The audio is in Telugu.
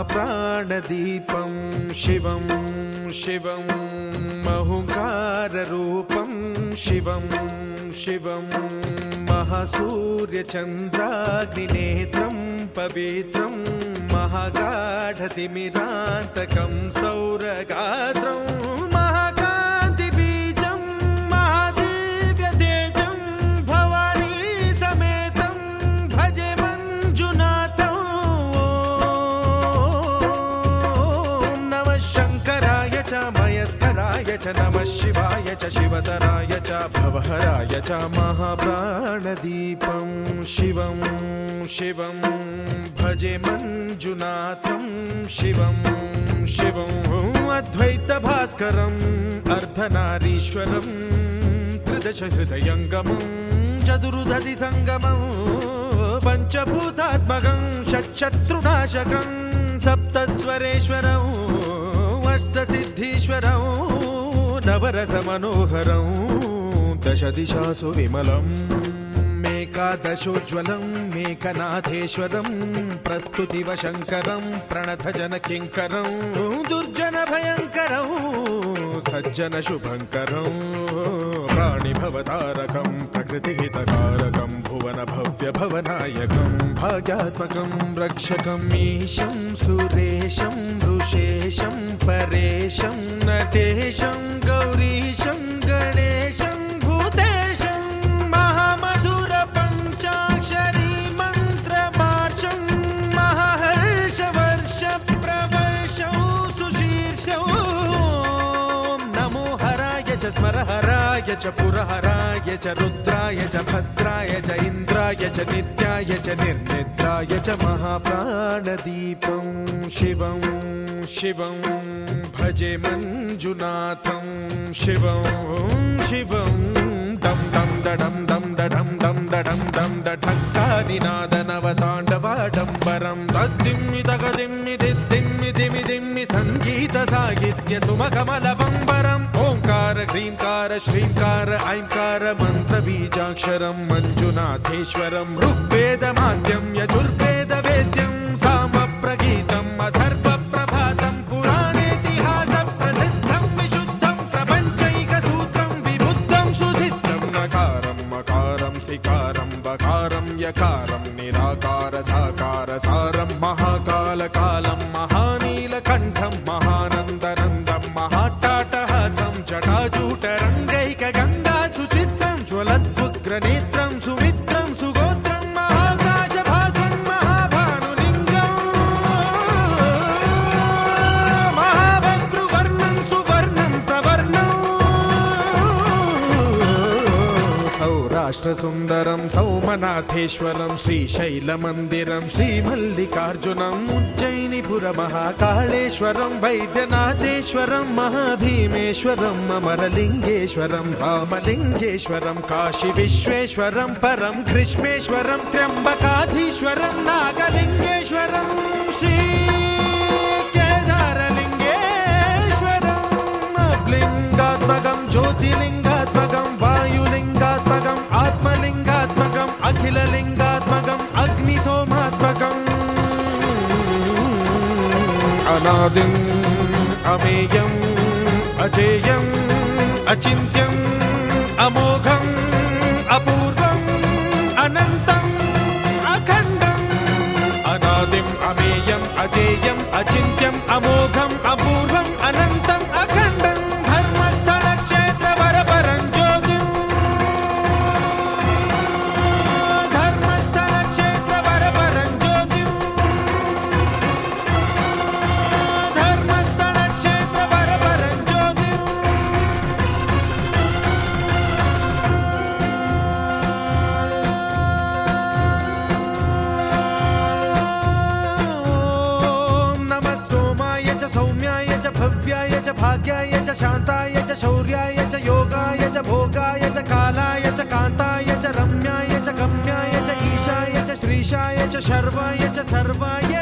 महाप्राणदीपं शिवं शिवं महुकाररूपं शिवं शिवं महासूर्यचन्द्राग्निनेत्रं पवित्रं महागाढतिमिरान्तकं सौरगात्रं। च मयस्कराय च नमः शिवाय च शिवतराय च भवहराय च महाप्राणदीपं शिवं शिवं भजे मञ्जुनाथं शिवं शिवं अद्वैतभास्करम् अर्धनारीश्वरं त्रिदशहृदयङ्गमं चतुर्दधि सङ्गमं पञ्चभूतात्मकं षट्शत्रुनाशकं सप्तस्वरेश्वरौ नवरस मनोहर दश दिशासु दुर्जन भयंकर सज्जन शुभंकर प्रणथजनकिङ्करौ प्रकृति हितक भुवन भव्य भवनायक भाग्यात्मक रक्षक मीशं सु च स्मरहराय च पुरहराय च रुद्राय च भद्राय च इन्द्राय च नित्याय च निर्निद्राय च महाप्राणदीपं शिवं शिवं भजे मञ्जुनाथं शिवं शिवं दं दं दडं दं दडं दं दडं दं डठक्कानिनादनवताण्डवाडम्बरं तद्दिम्मि तगदिम्मि दिद्दिम्मि दिमि दिम्मि सङ्गीतसाहित्य सुमकमलबम्बरम् ह्रीङ्कार श्रीङ्कार ऐङ्कार मन्त्रबीजाक्षरं मञ्जुनाथेश्वरं ऋग्वेदमाद्यं यजुर्वेदवेद्यं सामप्रगीतम् अथर्वप्रभातं पुराणेतिहासप्रसिद्धं विशुद्धं प्रपञ्चैकसूत्रं विबुद्धं सुसिद्धं नकारं मकारं सिकारं बकारं यकारं निराकार साकार सारं महाकालकालं it రాష్ట్రసుందరం సౌమనాథేశ్వరం శ్రీశైలమందిరం శ్రీమల్లికార్జునం ఉజ్జయినిపుర మహాకాళేశ్వరం వైద్యనాథేశ్వరం మహాభీమేశ్వరం అమరలింగేశ్వరం రామలింగేశ్వరం కాశీ విశ్వేశ్వరం పరం కృష్ణేశ్వరం త్ర్యంబకాధీశ్వరం నాగలింగేశ్వరం శ్రీ కేదారలింగేశ్వరం లింగాత్మకం జ్యోతిలింగ అనాదిం అమేయం అజేయం అచింత్యం అమోఘం అపూర్వం అనంతం అఖండం. అనాదిం అమేయం అజేయం అచింత్యం అమోఘం भाग्याय च शान्ताय च शौर्याय च योगाय च भोगाय च कालाय च कान्ताय च रम्याय च गम्याय च ईशाय च श्रीशाय च शर्वाय च सर्वाय